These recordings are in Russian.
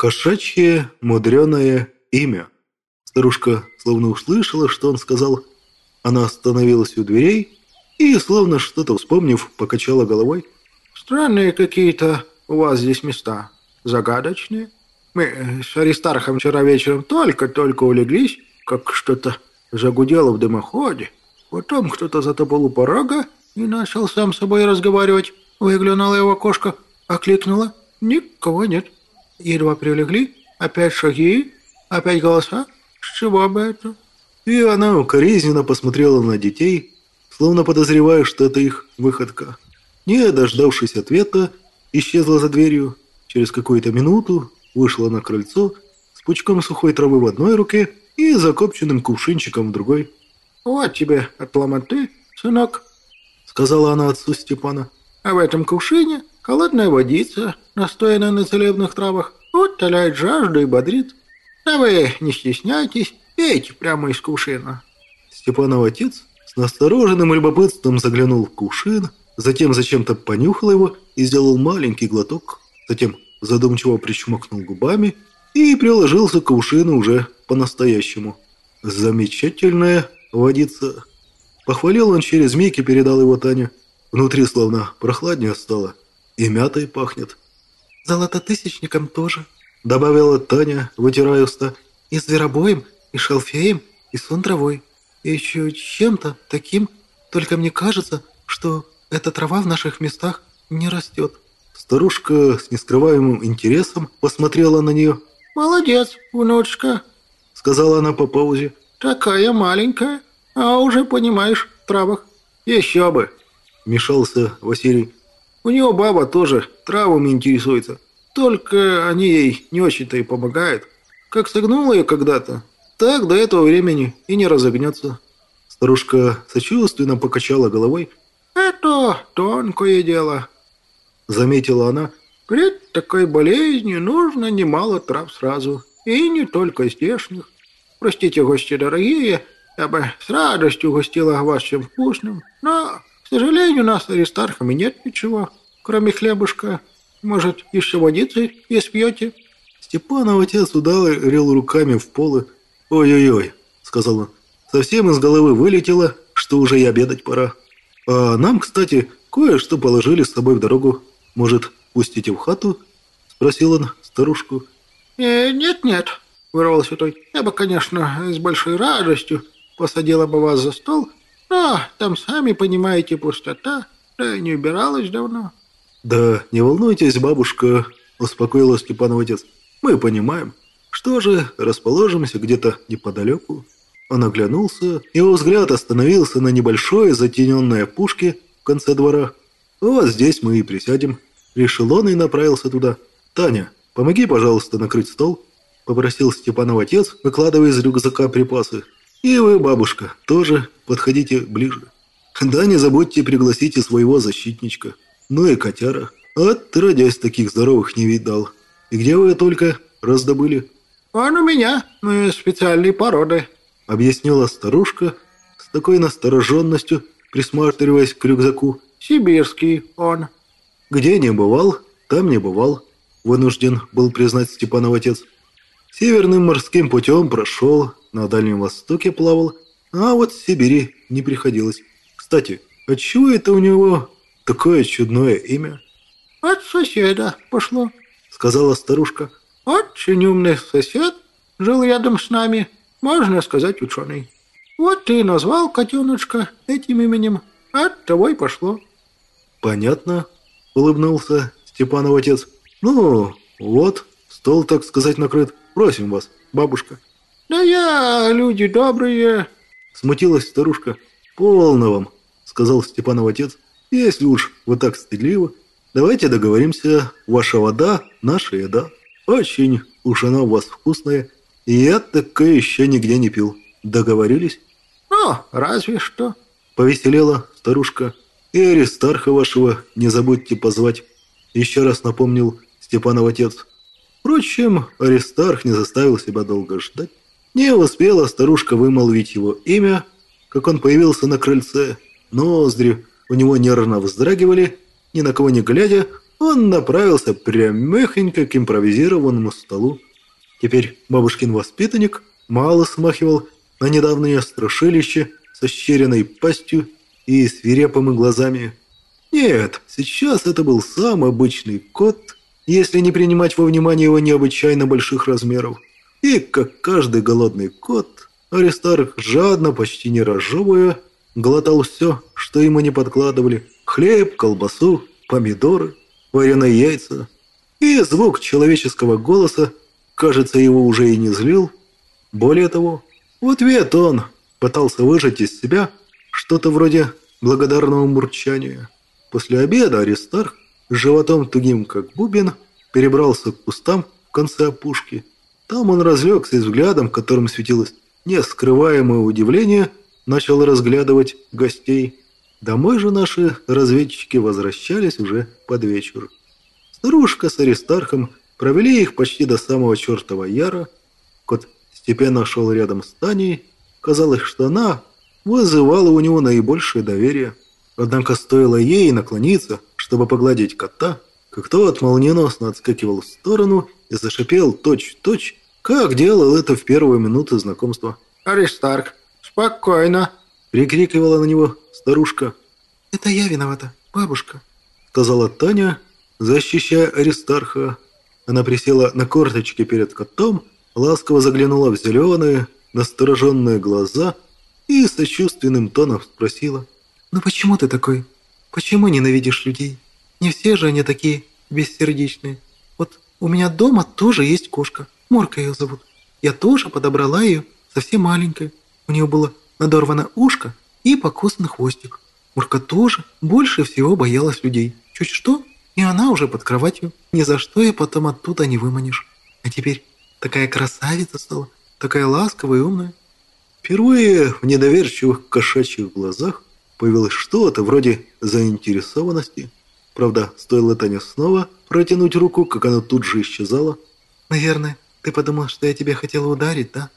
Кошачье мудреное имя. Старушка словно услышала, что он сказал. Она остановилась у дверей и, словно что-то вспомнив, покачала головой. «Странные какие-то у вас здесь места. Загадочные. Мы с Аристархом вчера вечером только-только улеглись, как что-то загудело в дымоходе. Потом кто-то затопал у порога и начал сам с собой разговаривать. Выглянула его кошка, окликнула. Никого нет. Едва прилегли, опять шаги, опять голоса. С чего бы это? И она укоризненно посмотрела на детей, словно подозревая, что это их выходка. Не дождавшись ответа, исчезла за дверью. Через какую-то минуту вышла на крыльцо с пучком сухой травы в одной руке и закопченным кувшинчиком в другой. «Вот тебе от ломоты, сынок», — сказала она отцу Степана. «А в этом кувшине холодная водица, настоянная на целебных травах, утоляет жажду и бодрит. А вы не стесняйтесь, пейте прямо из кувшина». Степанов отец с настороженным любопытством заглянул в кувшин, затем зачем-то понюхал его и сделал маленький глоток, затем задумчиво причмокнул губами и приложился к кувшину уже по-настоящему. «Замечательная водица!» Похвалил он через миг и передал его Тане. Внутри словно прохладнее стало, и мятой пахнет. «Золототысячником тоже», — добавила Таня, вытирая уста. «И зверобоем, и шалфеем, и сон травой. И еще чем-то таким, только мне кажется, что эта трава в наших местах не растет». Старушка с нескрываемым интересом посмотрела на нее. «Молодец, внучка», — сказала она по паузе. «Такая маленькая, а уже понимаешь в травах». «Еще бы», — вмешался Василий. «У него баба тоже травами интересуется, только они ей не очень-то и помогают. Как согнула ее когда-то, так до этого времени и не разогнется». Старушка сочувственно покачала головой. «Это тонкое дело», — заметила она. «Перед такой болезнью нужно немало трав сразу, и не только здешних. Простите, гости дорогие, я бы с радостью угостила вас чем вкусным, но, к сожалению, у нас с Аристархами нет ничего, кроме хлебушка. Может, еще водицы и спьете?» Степанов отец ударил руками в полы. «Ой-ой-ой», — сказал он, — «совсем из головы вылетело, что уже и обедать пора. А нам, кстати, кое-что положили с собой в дорогу. Может, пустите в хату?» — спросил он старушку. «Э, «Нет-нет», — вырвал святой, — «я бы, конечно, с большой радостью посадила бы вас за стол, но там, сами понимаете, пустота, да не убиралась давно». «Да не волнуйтесь, бабушка», — успокоила Степанов отец. «Мы понимаем. Что же, расположимся где-то неподалеку». Он оглянулся, его взгляд остановился на небольшой затененной опушке в конце двора. «Вот здесь мы и присядем», — решил он и направился туда. «Таня, помоги, пожалуйста, накрыть стол», — попросил Степанов отец, выкладывая из рюкзака припасы. И вы, бабушка, тоже подходите ближе. Да не забудьте пригласите своего защитничка. Ну и котяра. Отродясь таких здоровых не видал. И где вы только раздобыли? Он у меня, мы специальной породы. Объяснила старушка с такой настороженностью, присматриваясь к рюкзаку. Сибирский он. Где не бывал, там не бывал. Вынужден был признать Степанов отец. Северным морским путем прошел, на Дальнем Востоке плавал, а вот в Сибири не приходилось. Кстати, отчего это у него такое чудное имя? «От соседа пошло», — сказала старушка. «Очень умный сосед жил рядом с нами, можно сказать, ученый. Вот ты и назвал котеночка этим именем, от того и пошло». «Понятно», — улыбнулся Степанов отец. «Ну, вот, стол, так сказать, накрыт. Просим вас, бабушка». «Да я, люди добрые!» Смутилась старушка. «Полно вам!» Сказал Степанов отец. «Если уж вы так стыдливы, давайте договоримся. Ваша вода – наша еда. Очень уж она у вас вкусная. И я такое еще нигде не пил. Договорились?» «Ну, разве что!» Повеселела старушка. «И Аристарха вашего не забудьте позвать!» Еще раз напомнил Степанов отец. Впрочем, Аристарх не заставил себя долго ждать. Не успела старушка вымолвить его имя, как он появился на крыльце. Ноздри у него нервно вздрагивали, ни на кого не глядя, он направился прямехонько к импровизированному столу. Теперь бабушкин воспитанник мало смахивал на недавнее страшилище со щеренной пастью и свирепыми глазами. Нет, сейчас это был самый обычный кот, если не принимать во внимание его необычайно больших размеров. И, как каждый голодный кот, Аристарх жадно, почти не разжевывая, глотал все, что ему не подкладывали. Хлеб, колбасу, помидоры, вареные яйца. И звук человеческого голоса, кажется, его уже и не злил. Более того, в ответ он пытался выжать из себя что-то вроде благодарного мурчания. После обеда Аристарх с животом тугим, как бубен, перебрался к кустам в конце опушки. Там он разлегся и взглядом, которым светилось нескрываемое удивление, начал разглядывать гостей. Домой же наши разведчики возвращались уже под вечер. Старушка с Аристархом провели их почти до самого чертова яра. Кот степенно шел рядом с Таней. Казалось, что она вызывала у него наибольшее доверие. Однако стоило ей наклониться, чтобы погладить кота, как тот молниеносно отскакивал в сторону и зашипел точь-точь, как делал это в первую минуту знакомства. «Аристарх, спокойно!» — прикрикивала на него старушка. «Это я виновата, бабушка», — сказала Таня, защищая Аристарха. Она присела на корточки перед котом, ласково заглянула в зеленые, настороженные глаза и сочувственным тоном спросила. «Ну почему ты такой? Почему ненавидишь людей? Не все же они такие бессердечные. Вот у меня дома тоже есть кошка, Морка ее зовут. Я тоже подобрала ее, совсем маленькая. У нее было надорвано ушко и покосан хвостик. Мурка тоже больше всего боялась людей. Чуть что, и она уже под кроватью. Ни за что ее потом оттуда не выманишь. А теперь такая красавица стала, такая ласковая и умная. Впервые в недоверчивых кошачьих глазах появилось что-то вроде заинтересованности. Правда, стоило Тане снова протянуть руку, как она тут же исчезала. «Наверное, ты подумал, что я тебя хотела ударить, да?»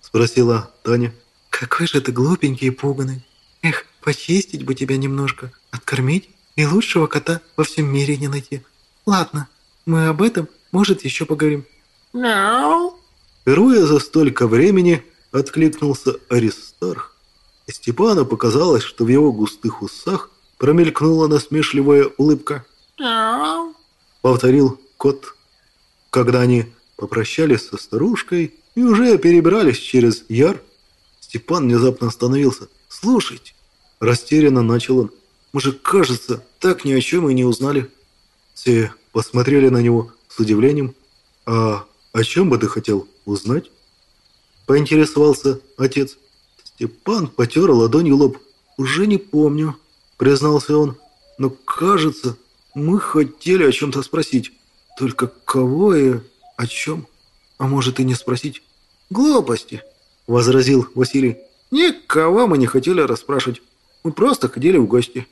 Спросила Таня. «Какой же ты глупенький и пуганный. Эх, почистить бы тебя немножко, откормить, и лучшего кота во всем мире не найти. Ладно, мы об этом, может, еще поговорим». «Мяу!» Впервые за столько времени откликнулся Аристарх. И Степану показалось, что в его густых усах промелькнула насмешливая улыбка. «Мяу!» Повторил кот. Когда они попрощались со старушкой и уже перебрались через яр, Степан внезапно остановился. «Слушайте!» Растерянно начал он. «Мы же, кажется, так ни о чем и не узнали». Все посмотрели на него с удивлением. «А о чем бы ты хотел узнать?» Поинтересовался отец. Степан потер ладонью лоб. «Уже не помню», признался он. «Но, кажется, мы хотели о чем-то спросить. Только кого и о чем? А может и не спросить?» «Глупости», — возразил Василий. «Никого мы не хотели расспрашивать. Мы просто ходили в гости».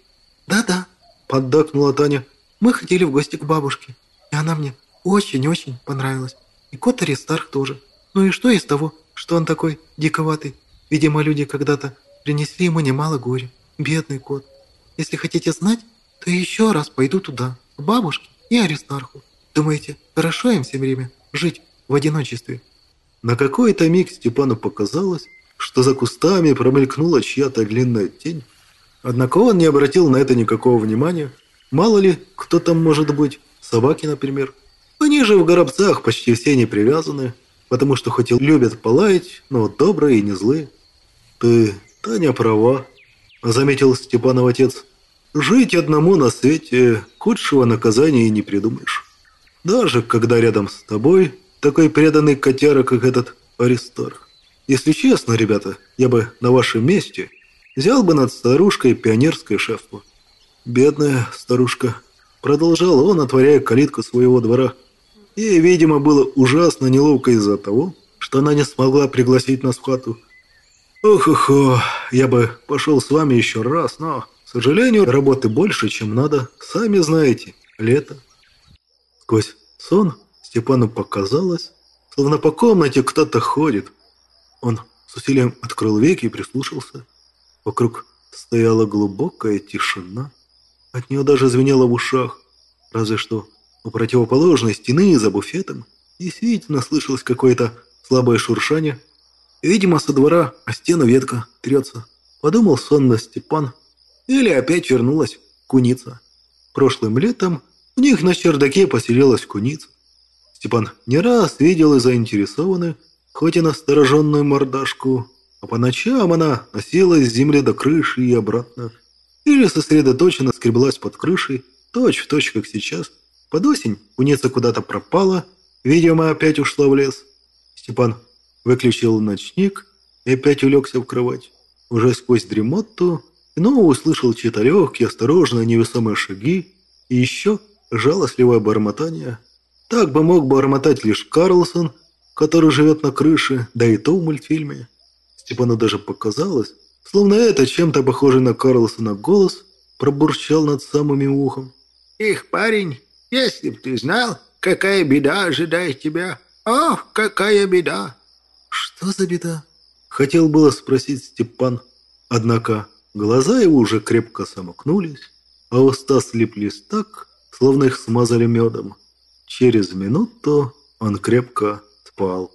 «Да-да», — поддакнула Таня. «Мы ходили в гости к бабушке, и она мне очень-очень понравилась. И кот Аристарх тоже. Ну и что из того, что он такой диковатый? Видимо, люди когда-то принесли ему немало горя. Бедный кот. Если хотите знать, то еще раз пойду туда, к бабушке и Аристарху. Думаете, хорошо им все время жить в одиночестве?» На какой-то миг Степану показалось, что за кустами промелькнула чья-то длинная тень. Однако он не обратил на это никакого внимания. Мало ли, кто там может быть, собаки, например. Они же в горобцах почти все не привязаны, потому что хоть и любят полаять, но добрые и не злые. «Ты, Таня, права», — заметил Степанов отец. «Жить одному на свете худшего наказания и не придумаешь. Даже когда рядом с тобой такой преданный котяра, как этот Аристарх. Если честно, ребята, я бы на вашем месте взял бы над старушкой пионерское шефство. Бедная старушка, продолжал он, отворяя калитку своего двора. Ей, видимо, было ужасно неловко из-за того, что она не смогла пригласить нас в хату. Ох-охо, я бы пошел с вами еще раз, но, к сожалению, работы больше, чем надо. Сами знаете, лето. Сквозь сон Степану показалось, словно по комнате кто-то ходит. Он с усилием открыл веки и прислушался. Вокруг стояла глубокая тишина. От нее даже звенело в ушах. Разве что у противоположной стены за буфетом действительно слышалось какое-то слабое шуршание. Видимо, со двора о стену ветка трется. Подумал сонно Степан. Или опять вернулась куница. Прошлым летом у них на чердаке поселилась куница. Степан не раз видел и заинтересованный, хоть и настороженную мордашку, а по ночам она носилась с земли до крыши и обратно. Или сосредоточенно скреблась под крышей, точь в точь, как сейчас. Под осень куница куда-то пропала, видимо, опять ушла в лес. Степан выключил ночник и опять улегся в кровать. Уже сквозь дремоту снова услышал чьи-то легкие, осторожные, невесомые шаги и еще жалостливое бормотание. Так бы мог бормотать лишь Карлсон, который живет на крыше, да и то в мультфильме. Степану даже показалось, словно это чем-то похожий на Карлсона голос пробурчал над самым ухом. «Их, парень, если б ты знал, какая беда ожидает тебя! Ох, какая беда!» «Что за беда?» Хотел было спросить Степан, однако глаза его уже крепко сомкнулись, а уста слиплись так, словно их смазали медом. Через минуту он крепко спал.